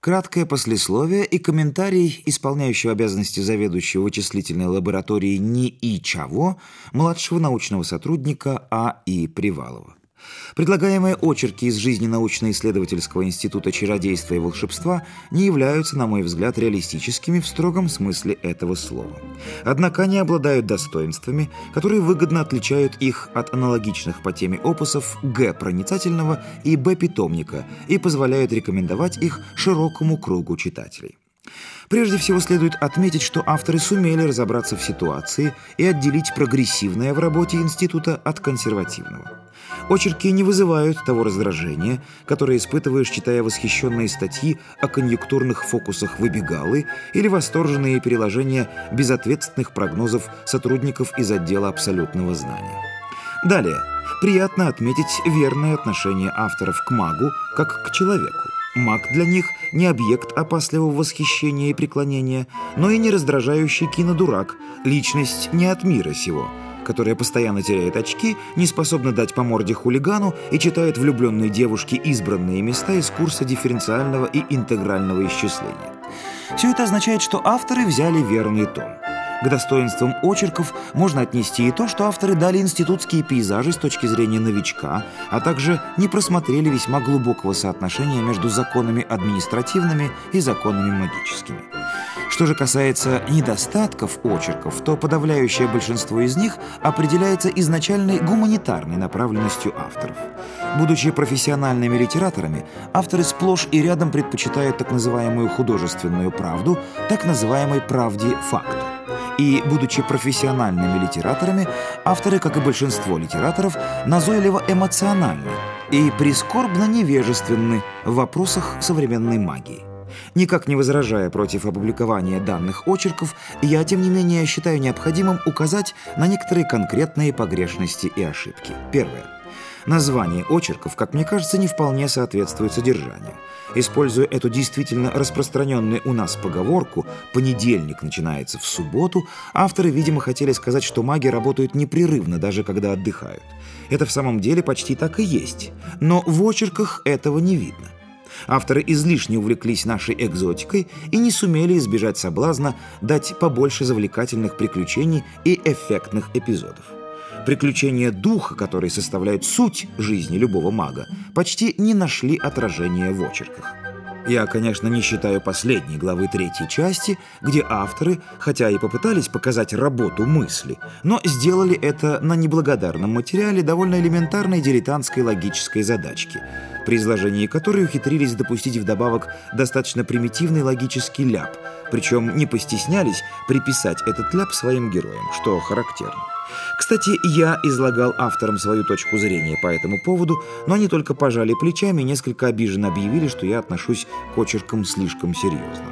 Краткое послесловие и комментарий исполняющего обязанности заведующего вычислительной лабораторией НИ и Чаво, младшего научного сотрудника А. И. Привалова. Предлагаемые очерки из жизни научно-исследовательского института чародейства и волшебства не являются, на мой взгляд, реалистическими в строгом смысле этого слова. Однако они обладают достоинствами, которые выгодно отличают их от аналогичных по теме опусов Г. проницательного и Б. питомника и позволяют рекомендовать их широкому кругу читателей. Прежде всего следует отметить, что авторы сумели разобраться в ситуации и отделить прогрессивное в работе института от консервативного. Очерки не вызывают того раздражения, которое испытываешь, читая восхищенные статьи о конъюнктурных фокусах выбегалы или восторженные переложения безответственных прогнозов сотрудников из отдела абсолютного знания. Далее, приятно отметить верное отношение авторов к магу как к человеку. Маг для них не объект опасливого восхищения и преклонения, но и не раздражающий кинодурак, личность не от мира сего – которая постоянно теряет очки, не способна дать по морде хулигану и читает влюбленные девушки избранные места из курса дифференциального и интегрального исчисления. Все это означает, что авторы взяли верный тон. К достоинствам очерков можно отнести и то, что авторы дали институтские пейзажи с точки зрения новичка, а также не просмотрели весьма глубокого соотношения между законами административными и законами магическими. Что же касается недостатков очерков, то подавляющее большинство из них определяется изначальной гуманитарной направленностью авторов. Будучи профессиональными литераторами, авторы сплошь и рядом предпочитают так называемую художественную правду, так называемой правде факта. И, будучи профессиональными литераторами, авторы, как и большинство литераторов, назойливо эмоциональны и прискорбно невежественны в вопросах современной магии. Никак не возражая против опубликования данных очерков, я, тем не менее, считаю необходимым указать на некоторые конкретные погрешности и ошибки. Первое. Название очерков, как мне кажется, не вполне соответствует содержанию. Используя эту действительно распространенную у нас поговорку «понедельник начинается в субботу», авторы, видимо, хотели сказать, что маги работают непрерывно, даже когда отдыхают. Это в самом деле почти так и есть. Но в очерках этого не видно. Авторы излишне увлеклись нашей экзотикой и не сумели избежать соблазна дать побольше завлекательных приключений и эффектных эпизодов. Приключения духа, которые составляют суть жизни любого мага, почти не нашли отражения в очерках. Я, конечно, не считаю последней главы третьей части, где авторы, хотя и попытались показать работу мысли, но сделали это на неблагодарном материале довольно элементарной дилетантской логической задачки, при изложении которой ухитрились допустить вдобавок достаточно примитивный логический ляп, причем не постеснялись приписать этот ляп своим героям, что характерно. Кстати, я излагал авторам свою точку зрения по этому поводу, но они только пожали плечами и несколько обиженно объявили, что я отношусь к очеркам слишком серьезно.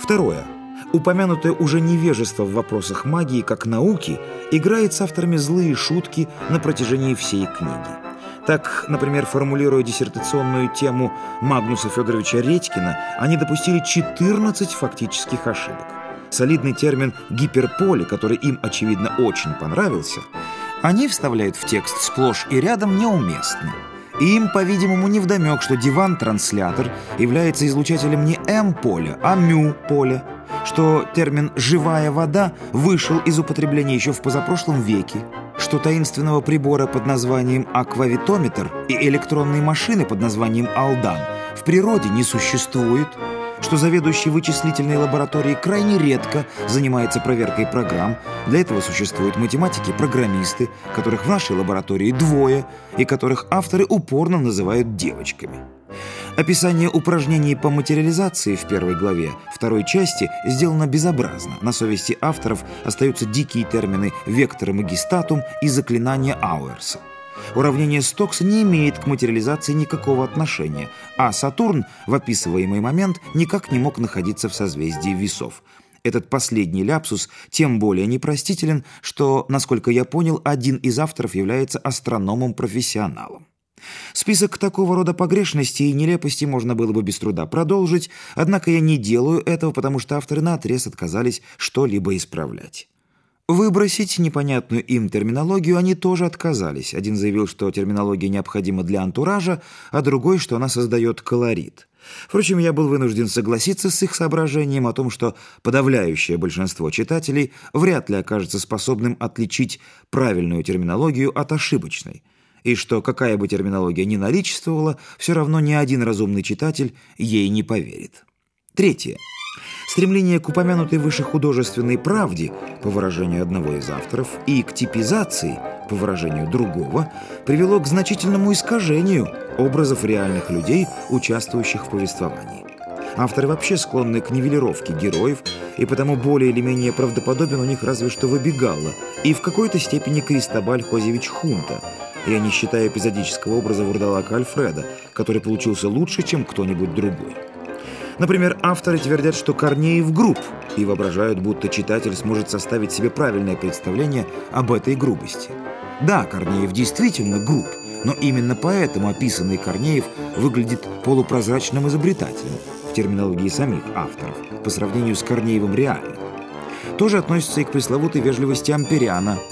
Второе. Упомянутое уже невежество в вопросах магии как науки играет с авторами злые шутки на протяжении всей книги. Так, например, формулируя диссертационную тему Магнуса Федоровича Редькина, они допустили 14 фактических ошибок солидный термин «гиперполе», который им, очевидно, очень понравился, они вставляют в текст сплошь и рядом неуместно. И им, по-видимому, невдомек, что диван-транслятор является излучателем не М-поля, а Мю-поля, что термин «живая вода» вышел из употребления еще в позапрошлом веке, что таинственного прибора под названием аквавитометр и электронной машины под названием «Алдан» в природе не существует – что заведующий вычислительной лабораторией крайне редко занимается проверкой программ. Для этого существуют математики-программисты, которых в нашей лаборатории двое, и которых авторы упорно называют девочками. Описание упражнений по материализации в первой главе второй части сделано безобразно. На совести авторов остаются дикие термины «векторы магистатум» и «заклинание Ауэрса». Уравнение Стокса не имеет к материализации никакого отношения, а Сатурн в описываемый момент никак не мог находиться в созвездии весов. Этот последний ляпсус тем более непростителен, что, насколько я понял, один из авторов является астрономом-профессионалом. Список такого рода погрешностей и нелепостей можно было бы без труда продолжить, однако я не делаю этого, потому что авторы наотрез отказались что-либо исправлять. Выбросить непонятную им терминологию они тоже отказались. Один заявил, что терминология необходима для антуража, а другой, что она создает колорит. Впрочем, я был вынужден согласиться с их соображением о том, что подавляющее большинство читателей вряд ли окажется способным отличить правильную терминологию от ошибочной, и что какая бы терминология ни наличествовала, все равно ни один разумный читатель ей не поверит. Третье. Стремление к упомянутой выше художественной правде, по выражению одного из авторов, и к типизации, по выражению другого, привело к значительному искажению образов реальных людей, участвующих в повествовании. Авторы вообще склонны к нивелировке героев, и потому более или менее правдоподобен у них разве что выбегало, и в какой-то степени Кристобаль Хозевич Хунта, я не считаю эпизодического образа вурдалака Альфреда, который получился лучше, чем кто-нибудь другой. Например, авторы твердят, что Корнеев груб, и воображают, будто читатель сможет составить себе правильное представление об этой грубости. Да, Корнеев действительно груб, но именно поэтому описанный Корнеев выглядит полупрозрачным изобретателем в терминологии самих авторов по сравнению с Корнеевым реальным. Тоже относится и к пресловутой вежливости Ампериана –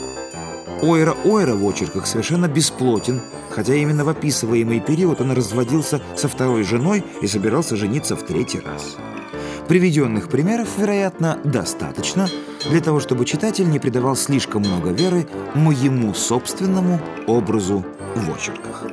Ойра-Ойра в очерках совершенно бесплотен, хотя именно в описываемый период он разводился со второй женой и собирался жениться в третий раз. Приведенных примеров, вероятно, достаточно для того, чтобы читатель не придавал слишком много веры моему собственному образу в очерках.